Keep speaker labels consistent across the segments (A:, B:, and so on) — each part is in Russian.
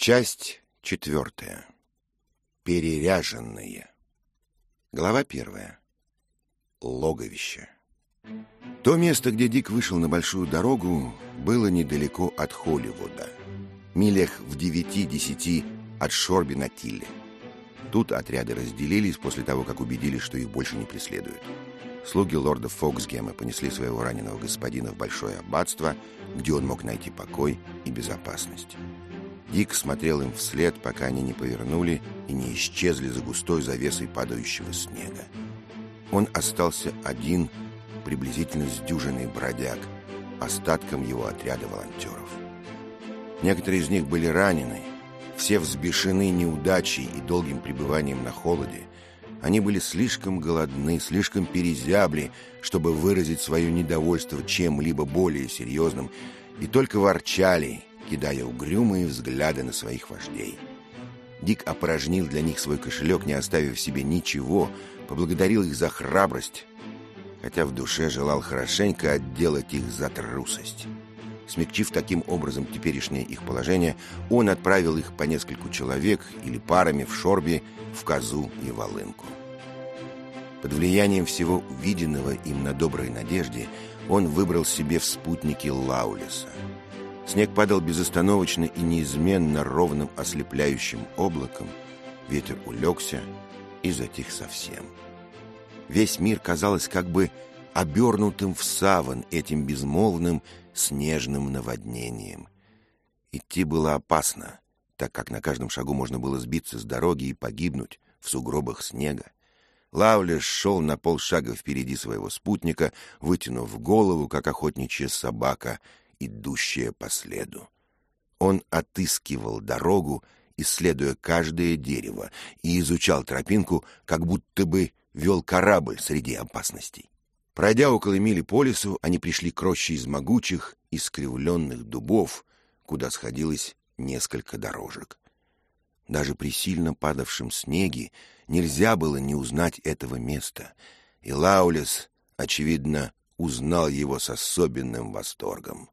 A: Часть четвертая. Переряженные. Глава первая. Логовище. То место, где Дик вышел на большую дорогу, было недалеко от Холливуда. Милях в девяти-десяти от Шорби на Тилле. Тут отряды разделились после того, как убедились, что их больше не преследуют. Слуги лорда Фоксгема понесли своего раненого господина в большое аббатство, где он мог найти покой и безопасность. Дик смотрел им вслед, пока они не повернули и не исчезли за густой завесой падающего снега. Он остался один, приблизительно с дюжиной бродяг, остатком его отряда волонтеров. Некоторые из них были ранены, все взбешены неудачей и долгим пребыванием на холоде. Они были слишком голодны, слишком перезябли, чтобы выразить свое недовольство чем-либо более серьезным, и только ворчали, кидая угрюмые взгляды на своих вождей. Дик опорожнил для них свой кошелек, не оставив себе ничего, поблагодарил их за храбрость, хотя в душе желал хорошенько отделать их за трусость. Смягчив таким образом теперешнее их положение, он отправил их по нескольку человек или парами в шорбе, в козу и волынку. Под влиянием всего увиденного им на доброй надежде он выбрал себе в спутники Лаулиса — Снег падал безостановочно и неизменно ровным ослепляющим облаком. Ветер улегся и затих совсем. Весь мир казалось как бы обернутым в саван этим безмолвным снежным наводнением. Идти было опасно, так как на каждом шагу можно было сбиться с дороги и погибнуть в сугробах снега. Лавлеш шел на полшага впереди своего спутника, вытянув голову, как охотничья собака, идущая по следу. Он отыскивал дорогу, исследуя каждое дерево, и изучал тропинку, как будто бы вел корабль среди опасностей. Пройдя около мили по лесу, они пришли к роще из могучих, искривленных дубов, куда сходилось несколько дорожек. Даже при сильно падавшем снеге нельзя было не узнать этого места, и Лаулес, очевидно, узнал его с особенным восторгом.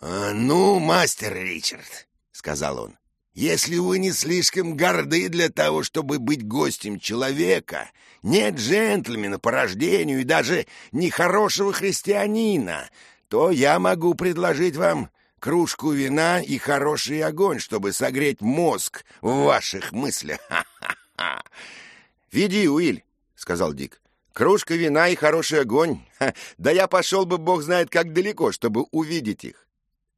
A: «А, «Ну, мастер Ричард», — сказал он, — «если вы не слишком горды для того, чтобы быть гостем человека, не джентльмена по рождению и даже не хорошего христианина, то я могу предложить вам кружку вина и хороший огонь, чтобы согреть мозг в ваших мыслях. Ха-ха-ха!» «Веди, Уиль», — сказал Дик. Кружка вина и хороший огонь. Ха, да я пошел бы, бог знает, как далеко, чтобы увидеть их.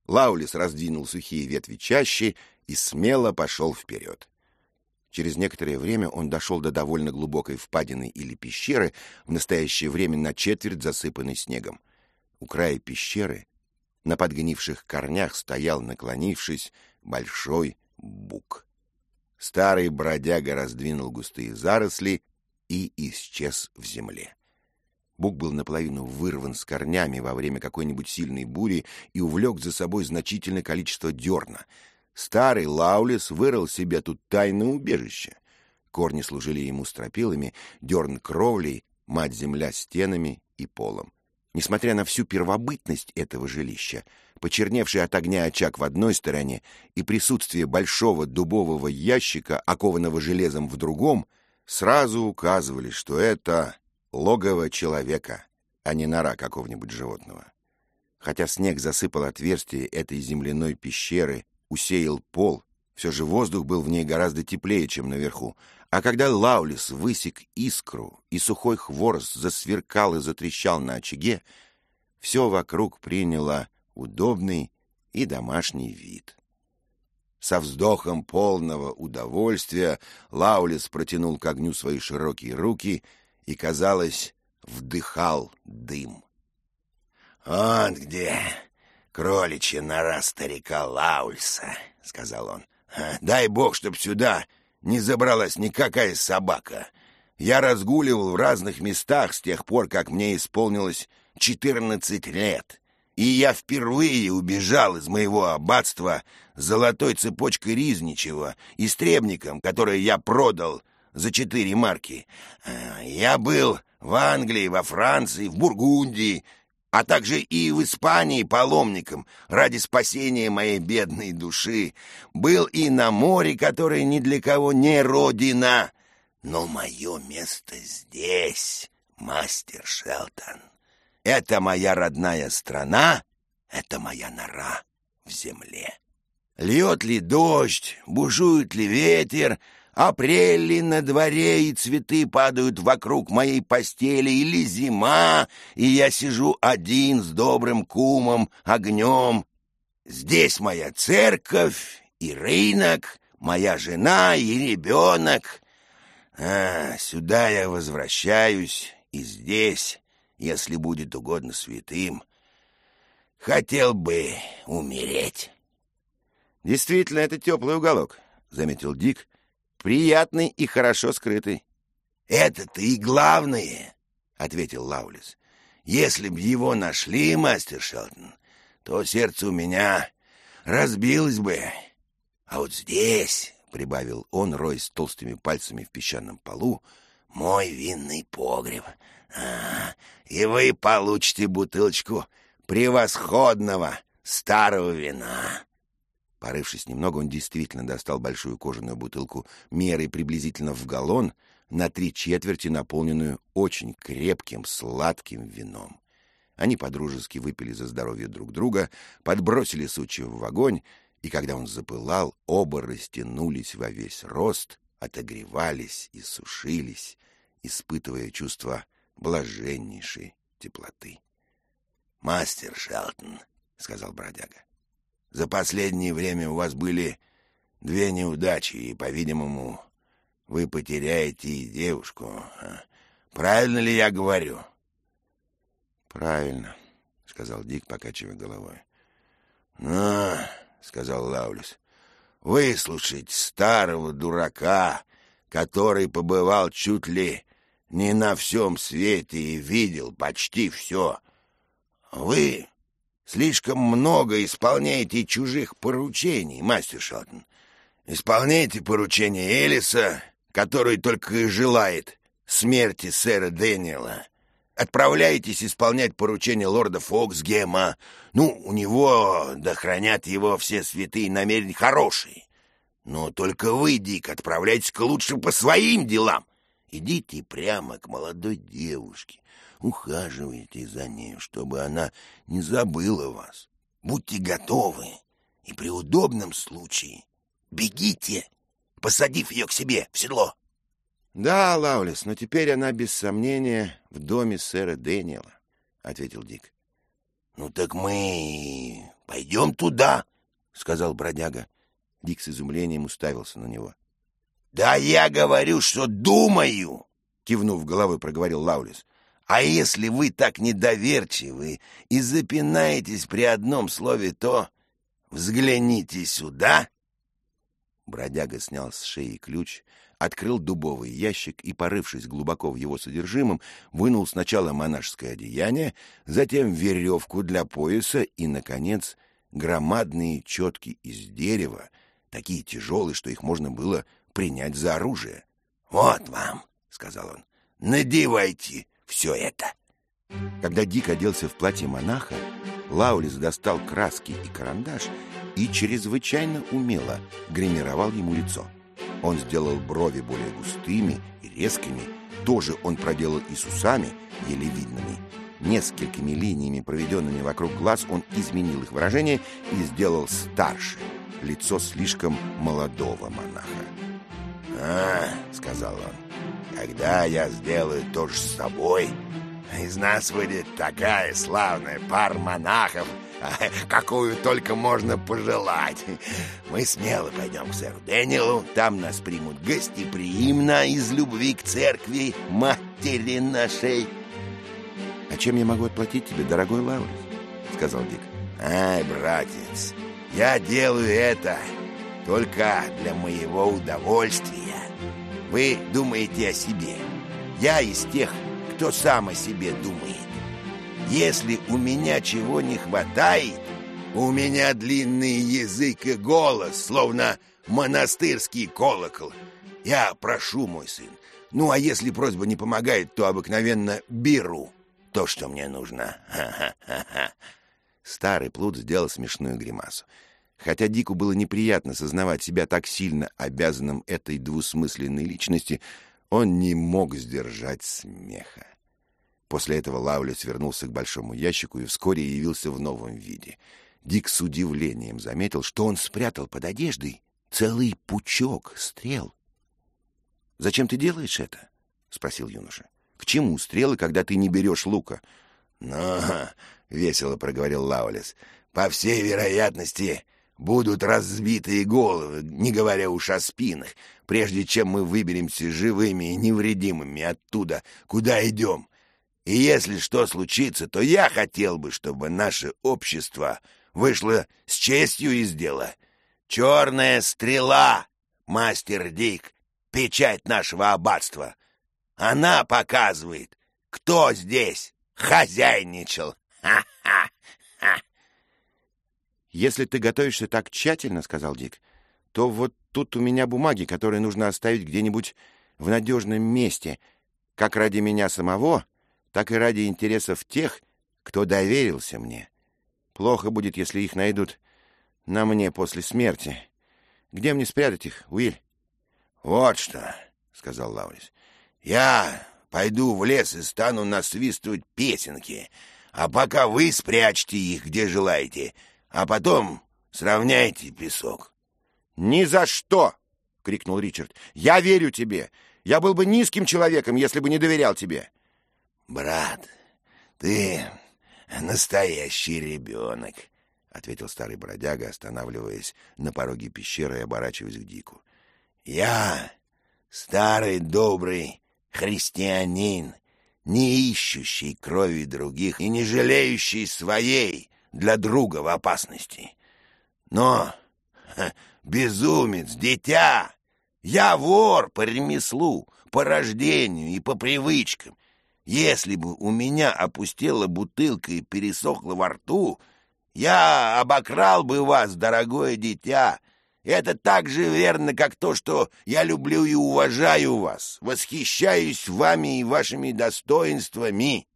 A: Лаулис раздвинул сухие ветви чаще и смело пошел вперед. Через некоторое время он дошел до довольно глубокой впадины или пещеры, в настоящее время на четверть засыпанной снегом. У края пещеры на подгнивших корнях стоял, наклонившись, большой бук. Старый бродяга раздвинул густые заросли и исчез в земле. Бук был наполовину вырван с корнями во время какой-нибудь сильной бури и увлек за собой значительное количество дерна. Старый Лаулис вырыл себе тут тайное убежище. Корни служили ему стропилами, дерн кровлей, мать-земля стенами и полом. Несмотря на всю первобытность этого жилища, почерневший от огня очаг в одной стороне и присутствие большого дубового ящика, окованного железом в другом — сразу указывали, что это логово человека, а не нора какого-нибудь животного. Хотя снег засыпал отверстие этой земляной пещеры, усеял пол, все же воздух был в ней гораздо теплее, чем наверху. А когда Лаулис высек искру, и сухой хворост засверкал и затрещал на очаге, все вокруг приняло удобный и домашний вид. Со вздохом полного удовольствия Лаулис протянул к огню свои широкие руки и, казалось, вдыхал дым. «Вот где кроличья нора старика Лаульса», — сказал он. «Дай бог, чтоб сюда не забралась никакая собака. Я разгуливал в разных местах с тех пор, как мне исполнилось четырнадцать лет, и я впервые убежал из моего аббатства золотой цепочкой Ризничева и стребником, который я продал за четыре марки. А, я был в Англии, во Франции, в Бургундии, а также и в Испании паломником ради спасения моей бедной души. Был и на море, которое ни для кого не родина. Но мое место здесь, мастер Шелтон. Это моя родная страна, это моя нора в земле. Льет ли дождь, бушует ли ветер, апрель ли на дворе, и цветы падают вокруг моей постели, или зима, и я сижу один с добрым кумом, огнем. Здесь моя церковь и рынок, моя жена и ребенок. А, сюда я возвращаюсь, и здесь, если будет угодно святым, хотел бы умереть».
B: «Действительно, это теплый уголок», — заметил Дик. «Приятный и хорошо скрытый».
A: «Это-то и главное», — ответил Лаулис. «Если б его нашли, мастер Шелтон, то сердце у меня разбилось бы. А вот здесь, — прибавил он, роясь толстыми пальцами в песчаном полу, — мой винный погреб. И вы получите бутылочку превосходного старого вина».
B: Порывшись немного, он действительно достал большую кожаную бутылку мерой приблизительно в галлон, на три четверти наполненную очень крепким сладким вином. Они подружески выпили за здоровье друг друга, подбросили сучьев в огонь, и когда он запылал, оба растянулись во весь рост, отогревались и сушились, испытывая чувство блаженнейшей теплоты.
A: — Мастер Шелтон, — сказал бродяга, за последнее время у вас были две неудачи, и, по-видимому, вы потеряете и девушку. А? Правильно ли я говорю?
B: — Правильно, — сказал Дик, покачивая головой.
A: — Ну, — сказал Лаулис, — выслушать старого дурака, который побывал чуть ли не на всем свете и видел почти все. Вы Слишком много исполняете чужих поручений, мастер Шелтон. Исполняете поручения Элиса, который только и желает смерти сэра Дэниела. Отправляетесь исполнять поручения лорда Фоксгема. Ну, у него, да хранят его все святые намерения хорошие. Но только вы, Дик, отправляйтесь-ка лучше по своим делам. Идите прямо к молодой девушке, ухаживайте за нею, чтобы она не забыла вас. Будьте готовы, и при удобном случае бегите, посадив ее к себе в седло.
B: — Да, Лаулис, но теперь она, без сомнения, в доме сэра Дэниела, — ответил Дик.
A: — Ну так мы пойдем туда, — сказал бродяга.
B: Дик с изумлением уставился на него.
A: — Да я говорю, что думаю, — кивнув головой, проговорил Лаулис. А если вы так недоверчивы и запинаетесь при одном слове, то взгляните сюда.
B: Бродяга снял с шеи ключ, открыл дубовый ящик и, порывшись глубоко в его содержимом, вынул сначала монашеское одеяние, затем веревку для пояса и, наконец, громадные четки из дерева, такие тяжелые, что их можно было принять за оружие.
A: — Вот вам, — сказал он, — надевайте все это.
B: Когда Дик оделся в платье монаха, Лаулис достал краски и карандаш и чрезвычайно умело гримировал ему лицо. Он сделал брови более густыми и резкими, тоже он проделал и с усами, еле видными. Несколькими линиями, проведенными вокруг глаз, он изменил их выражение и сделал старше, лицо слишком молодого монаха.
A: «А, — сказал он, когда я сделаю то же с собой, из нас выйдет такая славная пара монахов, какую только можно пожелать. Мы смело пойдем к сэру Дэниелу, там нас примут гостеприимно из любви к церкви матери нашей.
B: — А чем я могу отплатить тебе, дорогой Лаурис? — сказал Дик.
A: — Ай, братец, я делаю это только для моего удовольствия. Вы думаете о себе. Я из тех, кто сам о себе думает. Если у меня чего не хватает, у меня длинный язык и голос, словно монастырский колокол. Я прошу, мой сын. Ну, а если просьба не помогает, то обыкновенно беру
B: то, что мне нужно. Ха-ха-ха-ха.
A: Старый плут сделал смешную гримасу. Хотя Дику было неприятно сознавать себя так сильно обязанным этой двусмысленной личности, он не мог сдержать смеха. После этого Лаулис вернулся к большому ящику и вскоре явился в новом виде. Дик с удивлением заметил, что он спрятал под одеждой целый пучок стрел. «Зачем ты делаешь это?» — спросил юноша. «К чему стрелы, когда ты не берешь лука?»
B: «Ну, — весело проговорил Лаулис, — по всей вероятности будут разбитые головы, не говоря уж о спинах, прежде чем мы выберемся живыми и невредимыми оттуда, куда идем. И если что случится, то я хотел бы, чтобы наше общество вышло с честью из дела. Черная стрела, мастер Дик, печать нашего аббатства. Она показывает, кто здесь хозяйничал. Ха-ха-ха!
A: «Если ты готовишься так тщательно, — сказал Дик, — то вот тут у меня бумаги, которые нужно оставить где-нибудь в надежном месте, как ради меня самого, так и ради интересов тех, кто доверился мне. Плохо будет, если их найдут на мне после смерти. Где мне спрятать их, Уиль?
B: — Вот что, — сказал Лаурис, — я пойду в лес и стану насвистывать песенки, а пока вы спрячьте их, где желаете, а потом сравняйте песок.
A: — Ни за что! — крикнул Ричард. — Я верю тебе. Я был бы низким человеком, если бы не доверял тебе.
B: — Брат, ты настоящий ребенок, — ответил старый бродяга, останавливаясь на пороге пещеры и оборачиваясь к Дику. — Я старый добрый христианин, не ищущий крови других и не жалеющий своей для друга в опасности. Но, ха, безумец, дитя, я вор по ремеслу, по рождению и по привычкам, если бы у меня опустела бутылка и пересохла во рту, я обокрал бы вас, дорогое дитя. Это так же верно, как то, что я люблю и уважаю вас, восхищаюсь вами и вашими достоинствами.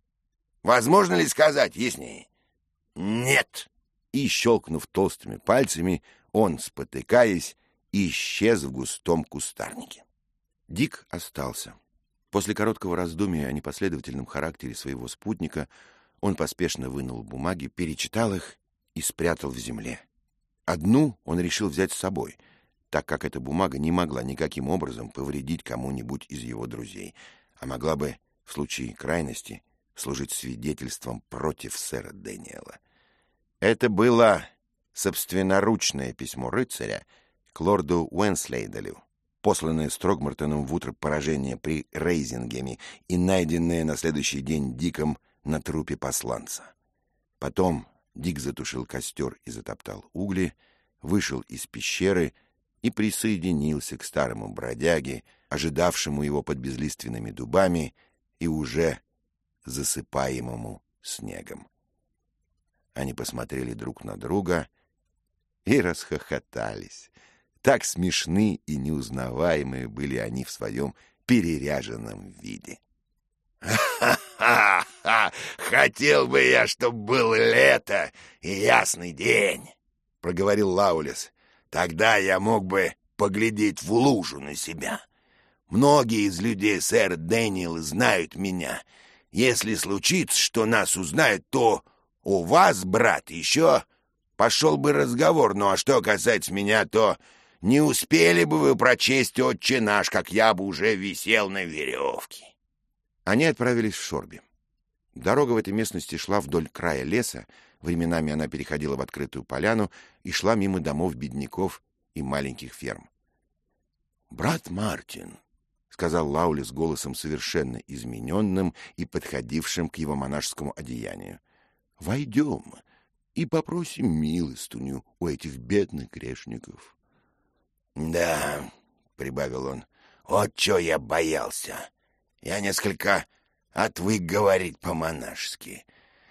B: Возможно ли сказать яснее? Нет.
A: И, щелкнув толстыми пальцами, он, спотыкаясь, исчез в густом кустарнике. Дик остался. После короткого раздумья о непоследовательном характере своего спутника он поспешно вынул бумаги, перечитал их и спрятал в земле. Одну он решил взять с собой, так как эта бумага не могла никаким образом повредить кому-нибудь из его друзей, а могла бы, в случае крайности, служить свидетельством против сэра Дэниела. Это было собственноручное письмо рыцаря к лорду Уэнслейделю, посланное Строгмартоном в утро поражения при Рейзингеме и найденное на следующий день Диком на трупе посланца. Потом Дик затушил костер и затоптал угли, вышел из пещеры и присоединился к старому бродяге, ожидавшему его под безлиственными дубами и уже засыпаемому снегом. Они посмотрели друг на друга и расхохотались. Так смешны и неузнаваемые были они в своем переряженном виде.
B: «Ха-ха-ха! Хотел бы я, чтоб был лето и ясный день!» — проговорил Лаулес. «Тогда я мог бы поглядеть в лужу на себя. Многие из людей, сэр Дэниел, знают меня. Если случится, что нас узнают, то у вас, брат, еще пошел бы разговор. Ну а что касается меня, то не успели бы вы прочесть «Отче наш», как я бы уже висел на веревке.
A: Они отправились в Шорби. Дорога в этой местности шла вдоль края леса, временами она переходила в открытую поляну и шла мимо домов бедняков и маленьких ферм.
B: «Брат Мартин», — сказал Лаули с голосом совершенно измененным и подходившим к его монашескому одеянию, — «войдем и попросим милостыню у этих бедных грешников». «Да», — прибавил он, — «вот чего я боялся. Я несколько отвык говорить по-монашески.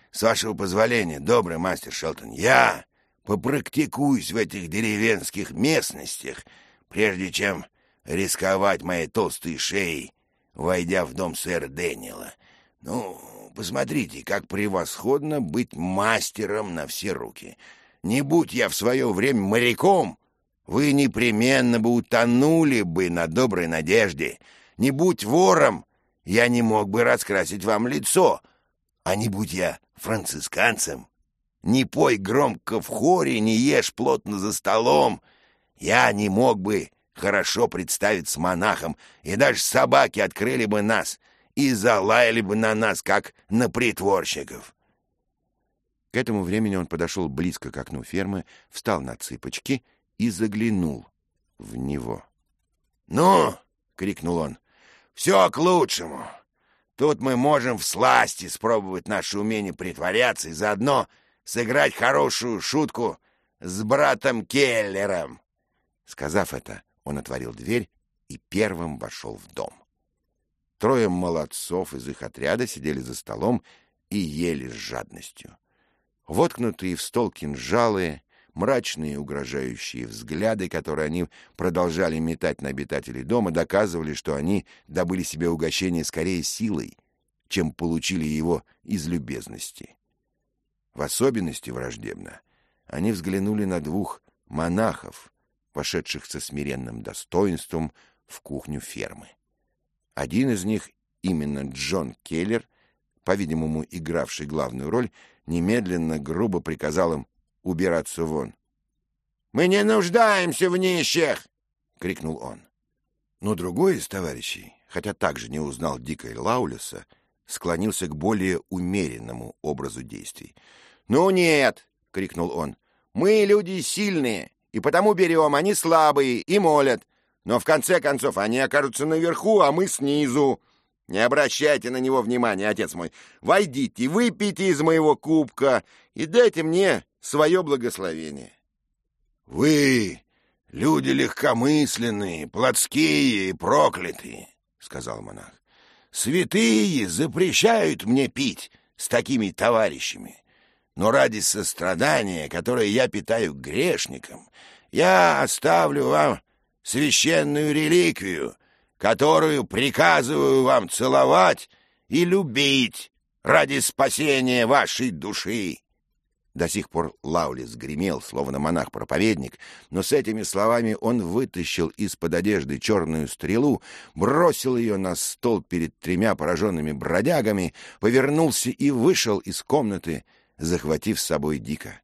B: С вашего позволения, добрый мастер Шелтон, я попрактикуюсь в этих деревенских местностях, прежде чем рисковать моей толстой шеей, войдя в дом сэра Дэниела. Ну,
A: посмотрите, как превосходно быть мастером на все руки. Не будь я в свое время моряком, вы непременно бы утонули бы на доброй надежде. Не будь вором, я не мог бы раскрасить вам лицо. А не будь я францисканцем, не пой громко в хоре, не ешь плотно за столом, я не мог бы хорошо представить с монахом, и даже собаки открыли бы нас и залаяли бы на нас, как на притворщиков.
B: К этому времени он подошел близко к окну фермы, встал на цыпочки и заглянул в него.
A: «Ну!» — крикнул он. «Все к лучшему. Тут мы можем в сласти спробовать наше умение притворяться и заодно сыграть хорошую шутку с братом Келлером».
B: Сказав это, он отворил дверь и первым вошел в дом. Трое молодцов из их отряда сидели за столом и ели с жадностью. Воткнутые в стол кинжалы, мрачные угрожающие взгляды, которые они продолжали метать на обитателей дома, доказывали, что они добыли себе угощение скорее силой, чем получили его из любезности. В особенности враждебно они взглянули на двух монахов, вошедших со смиренным достоинством в кухню фермы. Один из них, именно Джон Келлер, по-видимому, игравший главную роль, немедленно грубо приказал им убираться вон. «Мы не нуждаемся в нищих!» — крикнул он. Но другой из товарищей, хотя также не узнал Дика Лаулиса, склонился к более умеренному образу действий. «Ну нет!» — крикнул он. «Мы люди сильные, и потому берем, они слабые и молят. Но в конце концов они окажутся наверху, а мы снизу. Не обращайте на него внимания, отец мой. Войдите, выпейте из моего кубка и дайте мне свое благословение.
A: Вы люди легкомысленные, плотские и проклятые, сказал монах. Святые запрещают мне пить с такими товарищами. Но ради сострадания, которое я питаю грешникам, я оставлю вам священную реликвию, которую приказываю вам целовать и любить ради спасения вашей души. До сих пор Лаулис гремел, словно монах-проповедник, но с этими словами он вытащил из-под одежды черную стрелу, бросил ее на стол перед тремя пораженными бродягами, повернулся и вышел из комнаты, захватив с собой Дика.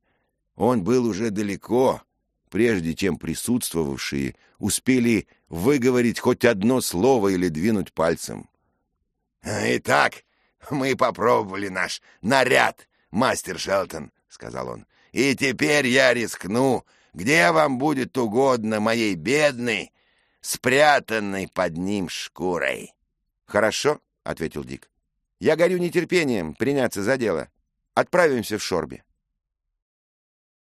A: Он был уже далеко, прежде чем присутствовавшие успели выговорить хоть одно слово или двинуть пальцем. «Итак, мы попробовали наш наряд, мастер Шелтон», — сказал он. «И теперь я рискну, где вам будет угодно моей бедной, спрятанной под ним шкурой».
B: «Хорошо», — ответил Дик. «Я горю нетерпением приняться за дело. Отправимся в Шорби».